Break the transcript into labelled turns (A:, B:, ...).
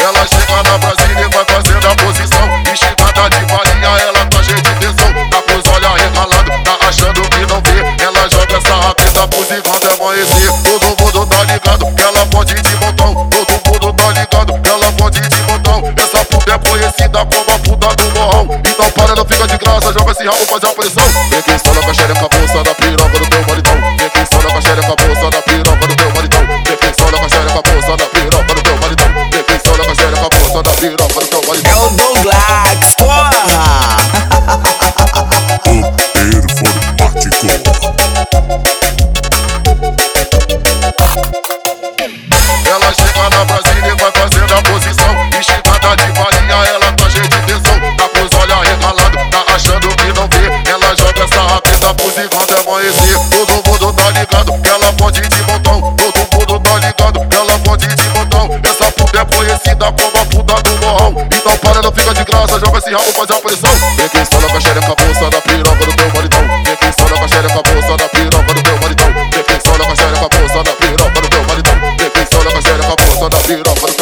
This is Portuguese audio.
A: Ela chega na Brasília e vai fazendo a posição. Esticada de varinha, ela tá cheia de tesão. Com os olhos arregalados, tá achando que não vê. Ela joga essa rapida pro zigão amanhecer. Todo mundo tá ligado, que ela pode de montão. Todo mundo tá ligado, que ela pode de montão. Essa puta é conhecida como a puta do morrão. Então para, não fica de graça, joga esse rabo, faz a pressão. Vem quem sola com a xereca, bolsa da piroca piroca teu. É
B: o Douglas, porra!
C: Performático.
A: Ela chega na Brasília e vai fazendo a posição. Esticada de varinha, ela tá cheia de tesão. Tá com os olhos arregalados, tá achando que não vê. Ela joga essa rápida pro zigão até amanhecer. Todo mundo tá ligado, ela pode de montão. Todo mundo tá ligado, ela pode de montão. Essa puta é conhecida então para, não fica de graça, joga esse rabo, faz a pressão. Vem que estoura com a xereca, bolsa da piroca do teu maridão. Vem que estoura com a xereca, bolsa da piroca do teu maridão. Vem que estoura com a xereca, bolsa da piroca do teu maridão. Vem que estoura com a xereca, bolsa da piroca do teu maridão